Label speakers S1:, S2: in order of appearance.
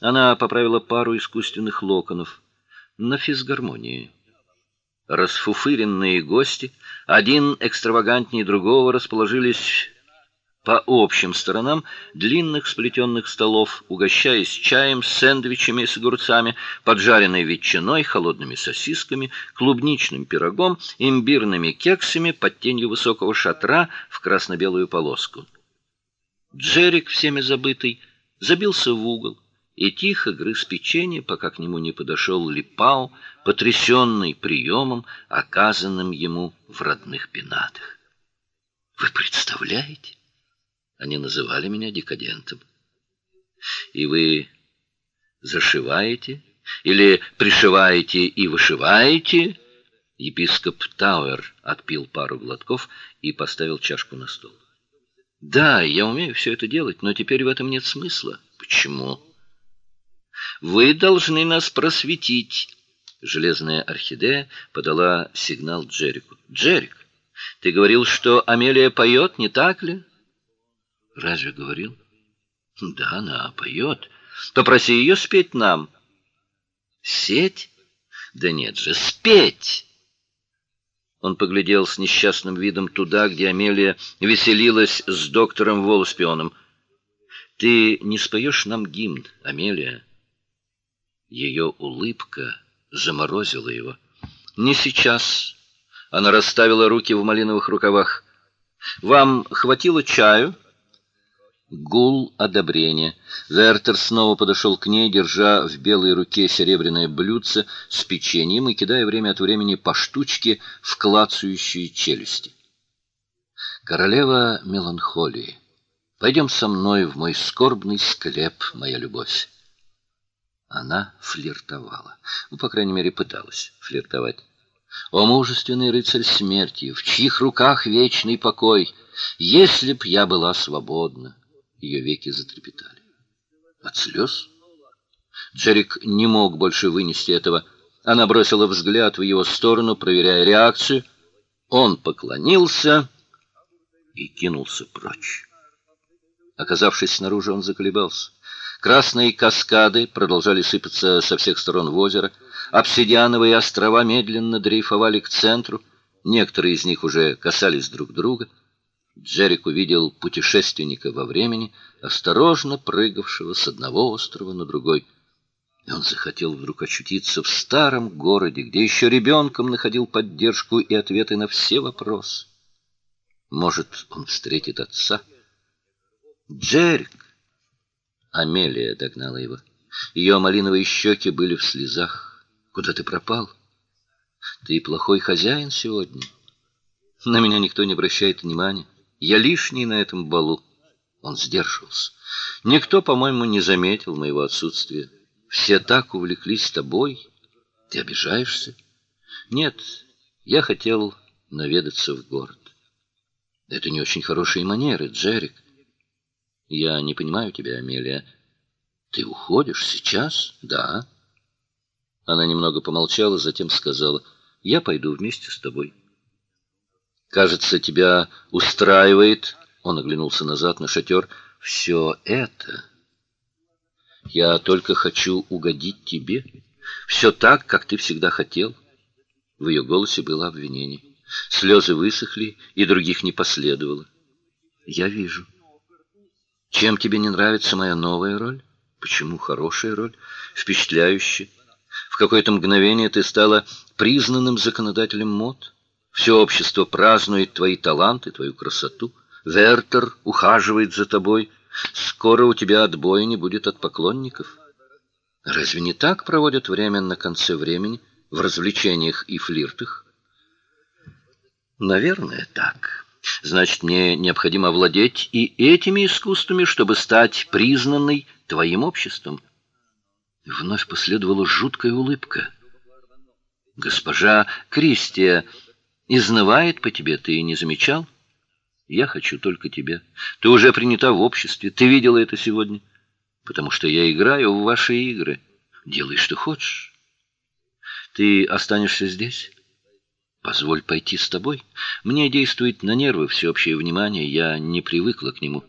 S1: Она поправила пару искусственных локонов на физгармонии. Расфуфыренные гости, один экстравагантнее другого, расположились по общим сторонам длинных сплетенных столов, угощаясь чаем, сэндвичами с огурцами, поджаренной ветчиной, холодными сосисками, клубничным пирогом, имбирными кексами под тенью высокого шатра в красно-белую полоску. Джерик, всеми забытый, забился в угол и тихо грыз печенье, пока к нему не подошел Липау, потрясенный приемом, оказанным ему в родных пенатах. Вы представляете? Они называли меня декадентом. И вы зашиваете или пришиваете и вышиваете? Епископ Тауэр отпил пару глотков и поставил чашку на стол. Да, я умею все это делать, но теперь в этом нет смысла. Почему? Вы должны нас просветить. Железная орхидея подала сигнал Джеррику. Джеррик, ты говорил, что Амелия поет, не так ли? Разве говорил? Да, она поет. Попроси ее спеть нам. Сеть? Да нет же, спеть. Он поглядел с несчастным видом туда, где Амелия веселилась с доктором Волспионом. Ты не споешь нам гимн, Амелия? Ее улыбка заморозила его. Не сейчас. Она расставила руки в малиновых рукавах. Вам хватило чаю? Гул одобрения. Вертер снова подошел к ней, держа в белой руке серебряное блюдце с печеньем и кидая время от времени по штучке в клацающие челюсти. Королева меланхолии, пойдем со мной в мой скорбный склеп, моя любовь. Она флиртовала. Ну, по крайней мере, пыталась флиртовать. О мужественный рыцарь смерти, в чьих руках вечный покой, если б я была свободна. Ее веки затрепетали. От слез? Джерик не мог больше вынести этого. Она бросила взгляд в его сторону, проверяя реакцию. Он поклонился и кинулся прочь. Оказавшись снаружи, он заколебался. Красные каскады продолжали сыпаться со всех сторон в озеро. Обсидиановые острова медленно дрейфовали к центру. Некоторые из них уже касались друг друга. Джерик увидел путешественника во времени, осторожно прыгавшего с одного острова на другой. И он захотел вдруг очутиться в старом городе, где еще ребенком находил поддержку и ответы на все вопросы. Может, он встретит отца? Джерик! Амелия догнала его. Ее малиновые щеки были в слезах. Куда ты пропал? Ты плохой хозяин сегодня. На меня никто не обращает внимания. Я лишний на этом балу. Он сдерживался. Никто, по-моему, не заметил моего отсутствия. Все так увлеклись тобой. Ты обижаешься? Нет, я хотел наведаться в город. Это не очень хорошие манеры, Джерик. Я не понимаю тебя, Амелия. Ты уходишь сейчас? Да. Она немного помолчала, затем сказала: "Я пойду вместе с тобой". Кажется, тебя устраивает, он оглянулся назад на шатер, все это. Я только хочу угодить тебе. Все так, как ты всегда хотел. В ее голосе было обвинение. Слезы высохли, и других не последовало. Я вижу. Чем тебе не нравится моя новая роль? Почему хорошая роль, впечатляющая? В какое-то мгновение ты стала признанным законодателем мод. Все общество празднует твои таланты, твою красоту. Вертер ухаживает за тобой. Скоро у тебя отбоя не будет от поклонников. Разве не так проводят время на конце времени в развлечениях и флиртах? Наверное, так. Значит, мне необходимо владеть и этими искусствами, чтобы стать признанной твоим обществом. Вновь последовала жуткая улыбка. Госпожа Кристия изнывает по тебе, ты не замечал? Я хочу только тебя. Ты уже принята в обществе, ты видела это сегодня, потому что я играю в ваши игры. Делай, что хочешь. Ты останешься здесь? Позволь пойти с тобой. Мне действует на нервы всеобщее внимание, я не привыкла к нему.